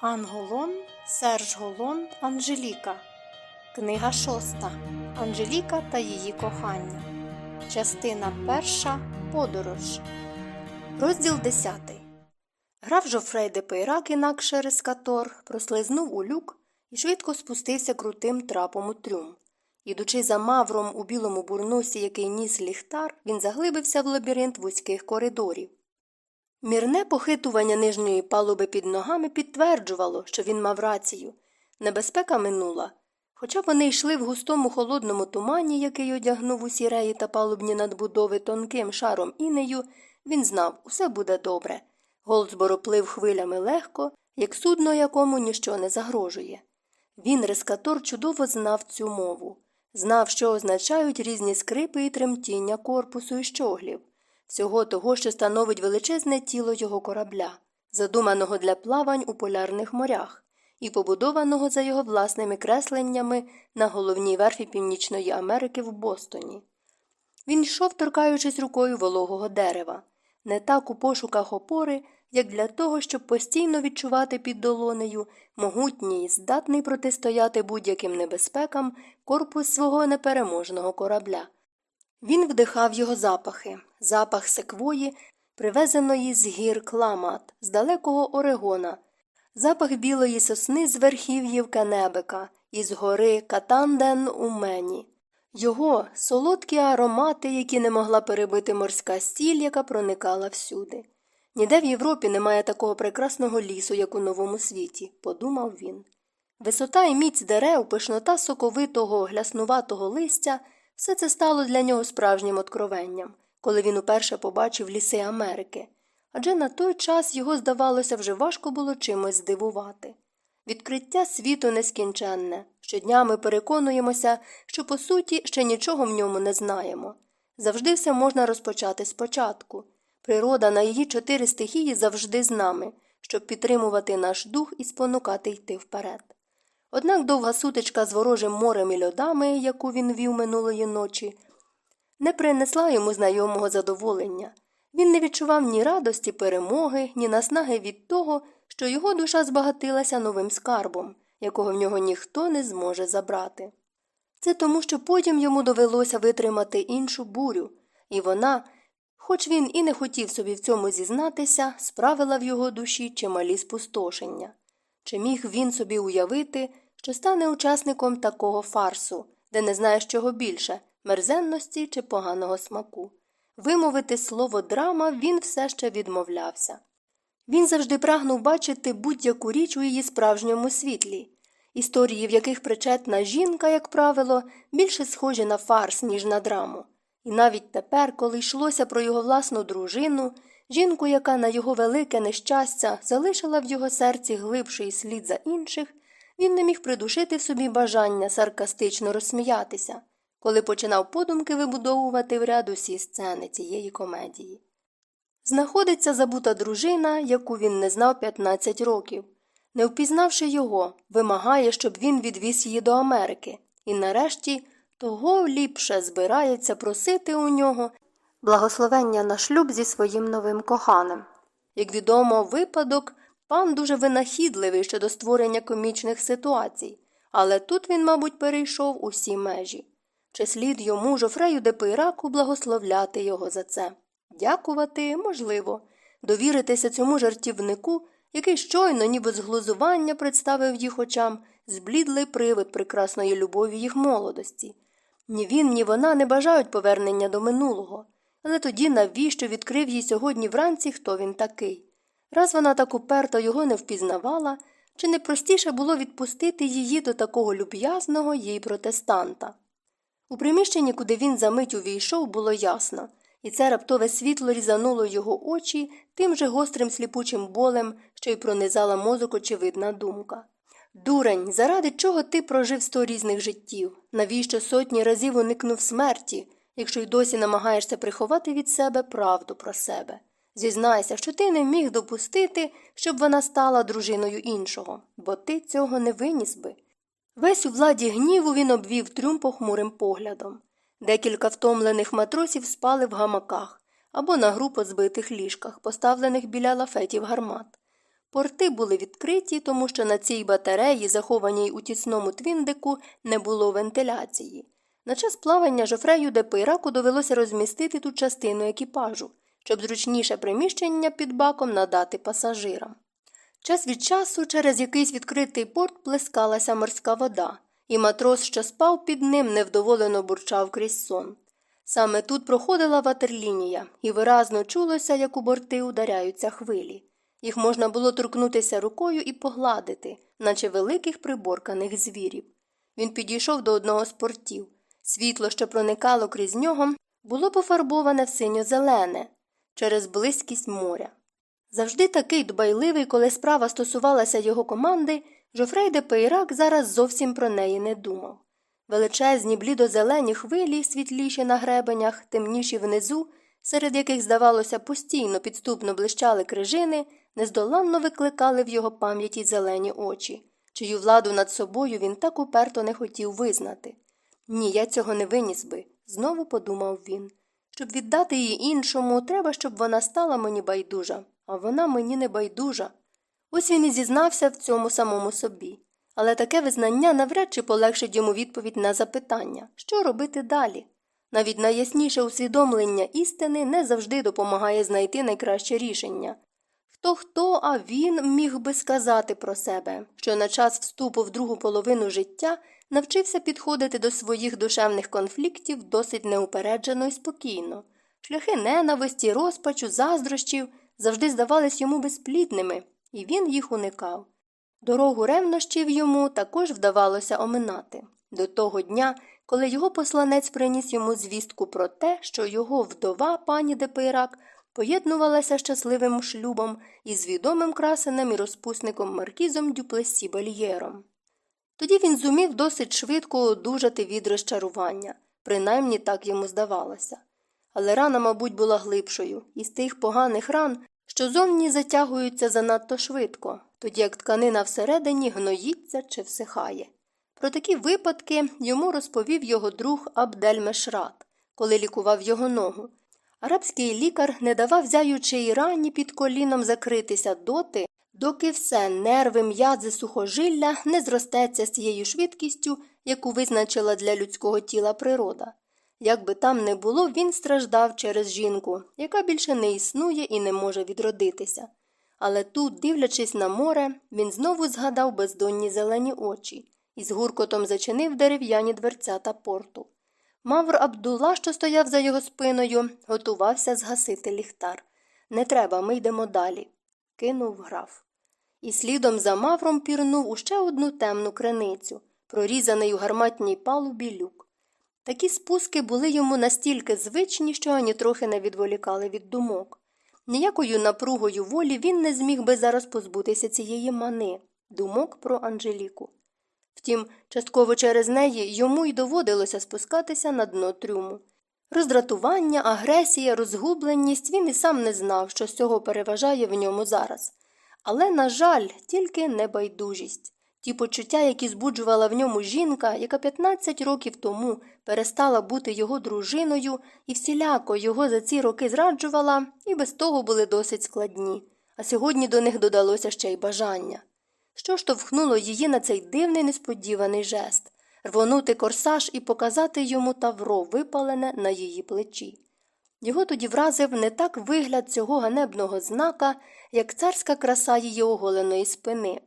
Анголон, Серж Голон, Анжеліка. Книга шоста. Анжеліка та її кохання. Частина перша. Подорож. Розділ десятий. Граф Жофрей де Пейрак, інакше Рескатор, прослизнув у люк і швидко спустився крутим трапом у трюм. Ідучи за мавром у білому бурносі, який ніс ліхтар, він заглибився в лабіринт вузьких коридорів. Мірне похитування нижньої палуби під ногами підтверджувало, що він мав рацію. Небезпека минула. Хоча вони йшли в густому холодному тумані, який одягнув усі реї та палубні надбудови тонким шаром інею, він знав, усе буде добре. Голдсборо плив хвилями легко, як судно, якому ніщо не загрожує. Він, рескатор, чудово знав цю мову, знав, що означають різні скрипи і тремтіння корпусу і щоглів всього того, що становить величезне тіло його корабля, задуманого для плавань у полярних морях, і побудованого за його власними кресленнями на головній верфі Північної Америки в Бостоні. Він йшов, торкаючись рукою вологого дерева, не так у пошуках опори, як для того, щоб постійно відчувати під долонею могутній, здатний протистояти будь-яким небезпекам корпус свого непереможного корабля. Він вдихав його запахи, запах секвої, привезеної з гір Кламат, з далекого Орегона, запах білої сосни з верхів'їв Кенебека, із гори Катанден у Мені. Його солодкі аромати, які не могла перебити морська стіль, яка проникала всюди. Ніде в Європі немає такого прекрасного лісу, як у новому світі, подумав він. Висота і міць дерев, пишнота соковитого, гляснуватого листя. Все це стало для нього справжнім откровенням, коли він уперше побачив ліси Америки, адже на той час його, здавалося, вже важко було чимось здивувати. Відкриття світу нескінченне. Щодня ми переконуємося, що по суті ще нічого в ньому не знаємо. Завжди все можна розпочати спочатку. Природа на її чотири стихії завжди з нами, щоб підтримувати наш дух і спонукати йти вперед. Однак довга сутичка з ворожим морем і льодами, яку він вів минулої ночі, не принесла йому знайомого задоволення. Він не відчував ні радості перемоги, ні наснаги від того, що його душа збагатилася новим скарбом, якого в нього ніхто не зможе забрати. Це тому, що потім йому довелося витримати іншу бурю, і вона, хоч він і не хотів собі в цьому зізнатися, справила в його душі чималі спустошення. Чи міг він собі уявити, що стане учасником такого фарсу, де не знаєш чого більше мерзенності чи поганого смаку? Вимовити слово драма він все ще відмовлявся. Він завжди прагнув бачити будь-яку річ у її справжньому світлі. Історії, в яких причетна жінка, як правило, більше схожі на фарс, ніж на драму. І навіть тепер, коли йшлося про його власну дружину, жінку, яка на його велике нещастя залишила в його серці глибший слід за інших, він не міг придушити в собі бажання саркастично розсміятися, коли починав подумки вибудовувати в ряд усі сцени цієї комедії. Знаходиться забута дружина, яку він не знав 15 років. Не впізнавши його, вимагає, щоб він відвіз її до Америки, і нарешті того ліпше збирається просити у нього благословення на шлюб зі своїм новим коханим. Як відомо, випадок пан дуже винахідливий щодо створення комічних ситуацій, але тут він, мабуть, перейшов усі межі. Чи слід йому жофрею де Пейраку благословляти його за це? Дякувати можливо, довіритися цьому жартівнику, який щойно, ніби з глузування представив їх очам зблідлий привид прекрасної любові їх молодості. Ні він, ні вона не бажають повернення до минулого. Але тоді навіщо відкрив їй сьогодні вранці, хто він такий? Раз вона так уперто його не впізнавала, чи не простіше було відпустити її до такого люб'язного їй протестанта? У приміщенні, куди він за мить увійшов, було ясно, і це раптове світло різануло його очі тим же гострим сліпучим болем, що й пронизала мозок очевидна думка. Дурень, заради чого ти прожив сто різних життів? Навіщо сотні разів уникнув смерті, якщо й досі намагаєшся приховати від себе правду про себе? Зізнайся, що ти не міг допустити, щоб вона стала дружиною іншого, бо ти цього не виніс би. Весь у владі гніву він обвів трюм похмурим поглядом. Декілька втомлених матросів спали в гамаках або на групу збитих ліжках, поставлених біля лафетів гармат. Порти були відкриті, тому що на цій батареї, захованій у тісному твіндику, не було вентиляції. На час плавання жофрею де Пейраку довелося розмістити тут частину екіпажу, щоб зручніше приміщення під баком надати пасажирам. Час від часу через якийсь відкритий порт плескалася морська вода, і матрос, що спав під ним, невдоволено бурчав крізь сон. Саме тут проходила ватерлінія, і виразно чулося, як у борти ударяються хвилі. Їх можна було торкнутися рукою і погладити, наче великих приборканих звірів. Він підійшов до одного з портів. Світло, що проникало крізь нього, було пофарбоване в синьо-зелене через близькість моря. Завжди такий дбайливий, коли справа стосувалася його команди, Жофрей де Пейрак зараз зовсім про неї не думав. Величезні блідозелені хвилі, світліші на гребенях, темніші внизу, серед яких, здавалося, постійно підступно блищали крижини, нездоланно викликали в його пам'яті зелені очі, чию владу над собою він так уперто не хотів визнати. Ні, я цього не виніс би, знову подумав він. Щоб віддати її іншому, треба, щоб вона стала мені байдужа, а вона мені не байдужа. Ось він і зізнався в цьому самому собі. Але таке визнання навряд чи полегшить йому відповідь на запитання, що робити далі. Навіть найясніше усвідомлення істини не завжди допомагає знайти найкраще рішення. Хто хто, а він міг би сказати про себе, що на час вступу в другу половину життя навчився підходити до своїх душевних конфліктів досить неупереджено і спокійно. Шляхи ненависті, розпачу, заздрощів завжди здавались йому безплідними, і він їх уникав. Дорогу ревнощів йому також вдавалося оминати до того дня, коли його посланець приніс йому звістку про те, що його вдова, пані де Пейрак, поєднувалася щасливим шлюбом із відомим красенем і розпусником маркізом дю Плессі-Бельєром. Тоді він зумів досить швидко одужати від розчарування, принаймні так йому здавалося. Але рана, мабуть, була глибшою, із тих поганих ран, що зовні затягуються занадто швидко, тоді як тканина всередині гноїться чи всихає. Про такі випадки йому розповів його друг Абдель Мешрат, коли лікував його ногу. Арабський лікар не давав зяючій рані під коліном закритися доти, доки все нерви, м'язи, сухожилля не зростеться з тією швидкістю, яку визначила для людського тіла природа. Як би там не було, він страждав через жінку, яка більше не існує і не може відродитися. Але тут, дивлячись на море, він знову згадав бездонні зелені очі і з гуркотом зачинив дерев'яні дверцята порту. Мавр Абдулла, що стояв за його спиною, готувався згасити ліхтар. Не треба, ми йдемо далі, кинув граф. І слідом за мавром пірнув у ще одну темну криницю, прорізаний у гарматній палубі люк. Такі спуски були йому настільки звичні, що ані трохи не відволікали від думок. Ніякою напругою волі він не зміг би зараз позбутися цієї мани, думок про Анжеліку. Втім, частково через неї йому й доводилося спускатися на дно трюму. Роздратування, агресія, розгубленість він і сам не знав, що з цього переважає в ньому зараз. Але, на жаль, тільки небайдужість. Ті почуття, які збуджувала в ньому жінка, яка 15 років тому перестала бути його дружиною і всіляко його за ці роки зраджувала, і без того були досить складні, а сьогодні до них додалося ще й бажання. Що штовхнуло її на цей дивний несподіваний жест рвонути корсаж і показати йому тавро, випалене на її плечі. Його тоді вразив не так вигляд цього ганебного знака, як царська краса її оголеної спини.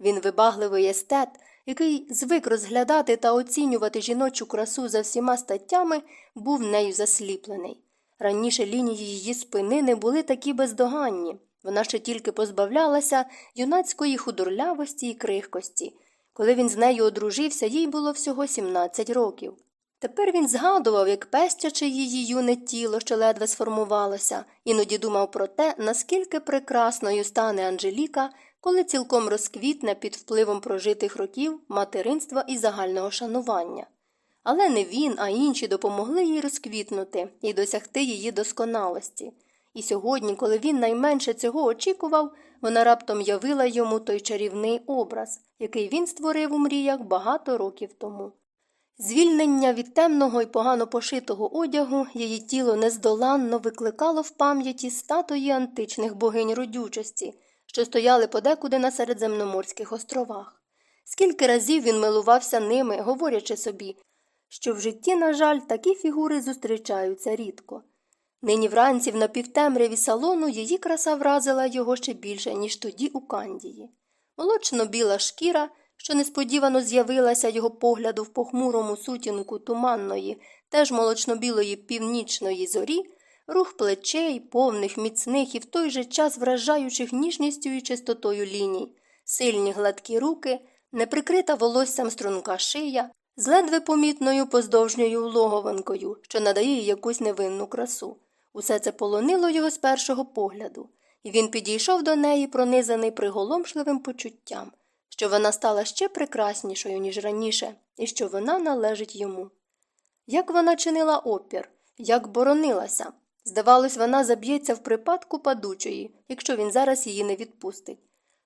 Він вибагливий естет, який звик розглядати та оцінювати жіночу красу за всіма статтями, був нею засліплений. Раніше лінії її спини не були такі бездоганні, вона ще тільки позбавлялася юнацької худорлявості і крихкості. Коли він з нею одружився, їй було всього 17 років. Тепер він згадував, як пестячи її юне тіло, що ледве сформувалося, іноді думав про те, наскільки прекрасною стане Анжеліка, коли цілком розквітне під впливом прожитих років материнства і загального шанування. Але не він, а інші допомогли їй розквітнути і досягти її досконалості. І сьогодні, коли він найменше цього очікував, вона раптом явила йому той чарівний образ, який він створив у мріях багато років тому. Звільнення від темного і погано пошитого одягу її тіло нездоланно викликало в пам'яті статуї античних богинь родючості, що стояли подекуди на середземноморських островах. Скільки разів він милувався ними, говорячи собі, що в житті, на жаль, такі фігури зустрічаються рідко. Нині вранці в напівтемряві салону її краса вразила його ще більше, ніж тоді у Кандії. Молочно біла шкіра, що несподівано з'явилася його погляду в похмурому сутінку туманної, теж молочно-білої північної зорі, рух плечей, повних, міцних і в той же час вражаючих ніжністю і чистотою ліній, сильні гладкі руки, неприкрита волоссям струнка шия, з ледве помітною поздовжньою логовинкою, що надає їй якусь невинну красу. Усе це полонило його з першого погляду, і він підійшов до неї, пронизаний приголомшливим почуттям, що вона стала ще прекраснішою, ніж раніше, і що вона належить йому. Як вона чинила опір, як боронилася. Здавалось, вона заб'ється в припадку падучої, якщо він зараз її не відпустить.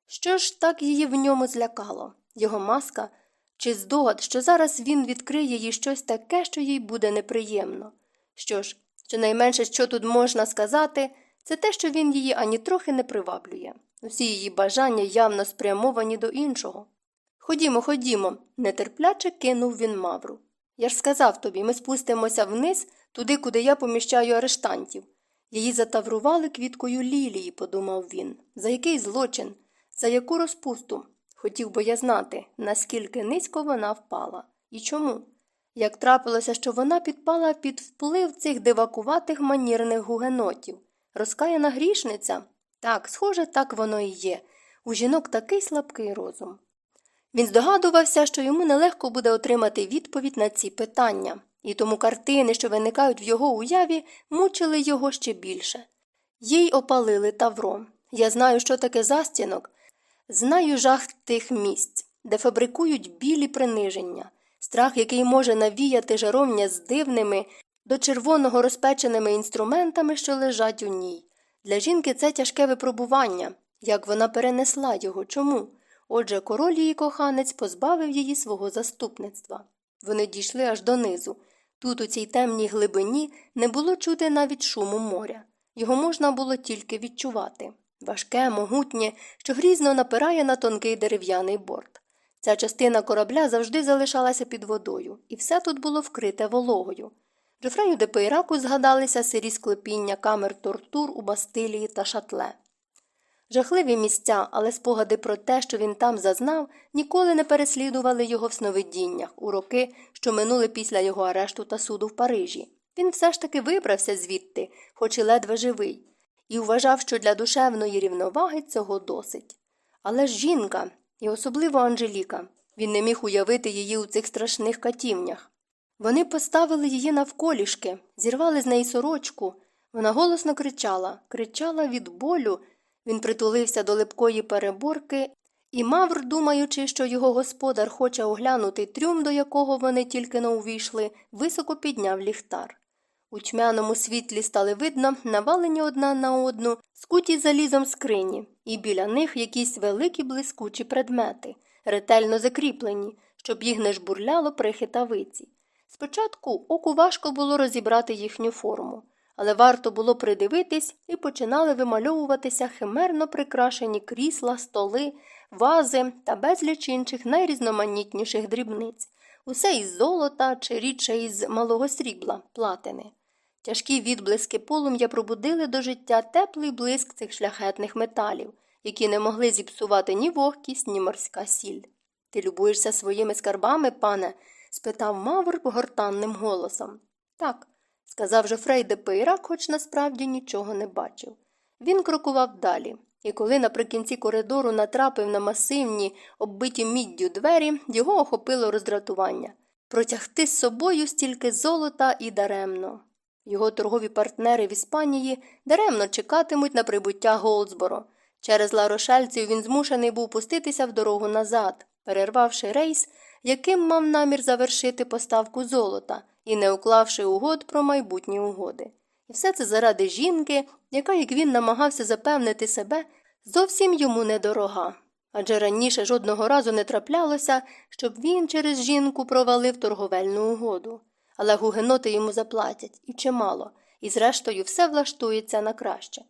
Що ж так її в ньому злякало? Його маска чи здогад, що зараз він відкриє їй щось таке, що їй буде неприємно. Що ж, щонайменше, що тут можна сказати, це те, що він її ані трохи не приваблює. Усі її бажання явно спрямовані до іншого. Ходімо, ходімо, нетерпляче кинув він мавру. Я ж сказав тобі, ми спустимося вниз, туди, куди я поміщаю арештантів. Її затаврували квіткою лілії, подумав він. За який злочин, за яку розпусту? Хотів би я знати, наскільки низько вона впала. І чому? Як трапилося, що вона підпала під вплив цих дивакуватих манірних гугенотів. Розкаяна грішниця? Так, схоже, так воно і є. У жінок такий слабкий розум. Він здогадувався, що йому нелегко буде отримати відповідь на ці питання, і тому картини, що виникають в його уяві, мучили його ще більше. Їй опалили тавро. Я знаю, що таке застінок, знаю жах тих місць, де фабрикують білі приниження, страх, який може навіяти жаровня з дивними, до червоного розпеченими інструментами, що лежать у ній. Для жінки це тяжке випробування, як вона перенесла його, чому? Отже, король її коханець позбавив її свого заступництва. Вони дійшли аж донизу. Тут, у цій темній глибині, не було чути навіть шуму моря. Його можна було тільки відчувати важке, могутнє, що грізно напирає на тонкий дерев'яний борт. Ця частина корабля завжди залишалася під водою, і все тут було вкрите вологою. Джофрею де Пейраку згадалися сирі склепіння камер тортур у Бастилії та шатле. Жахливі місця, але спогади про те, що він там зазнав, ніколи не переслідували його в сновидіннях у роки, що минули після його арешту та суду в Парижі. Він все ж таки вибрався звідти, хоч і ледве живий, і вважав, що для душевної рівноваги цього досить. Але ж жінка, і особливо Анжеліка, він не міг уявити її у цих страшних катівнях. Вони поставили її навколішки, зірвали з неї сорочку. Вона голосно кричала, кричала від болю. Він притулився до липкої переборки, і Мавр, думаючи, що його господар хоче оглянути трюм, до якого вони тільки но увійшли, високо підняв ліхтар. У тьмяному світлі стали видно, навалені одна на одну, скуті залізом скрині, і біля них якісь великі блискучі предмети, ретельно закріплені, щоб їх не жбурляло при хитавиці. Спочатку оку важко було розібрати їхню форму але варто було придивитись і починали вимальовуватися химерно прикрашені крісла, столи, вази та безліч інших найрізноманітніших дрібниць, усе із золота чи рідше із малого срібла, платини. Тяжкі відблиски полум'я пробудили до життя теплий блиск цих шляхетних металів, які не могли зіпсувати ні вогкість, ні морська сіль. Ти любуєшся своїми скарбами, пане? спитав Мавр гортанним голосом. Так, сказав Жофрей де Пейрак, хоч насправді нічого не бачив. Він крокував далі, і коли наприкінці коридору натрапив на масивні, оббиті міддю двері, його охопило роздратування протягти з собою стільки золота і даремно. Його торгові партнери в Іспанії даремно чекатимуть на прибуття Голдсборо. Через ларошельців він змушений був пуститися в дорогу назад, перервавши рейс, яким мав намір завершити поставку золота, і не уклавши угод про майбутні угоди. І все це заради жінки, яка, як він намагався запевнити себе, зовсім йому недорога. Адже раніше жодного разу не траплялося, щоб він через жінку провалив торговельну угоду. Але гугеноти йому заплатять і чимало, і зрештою все влаштується на краще.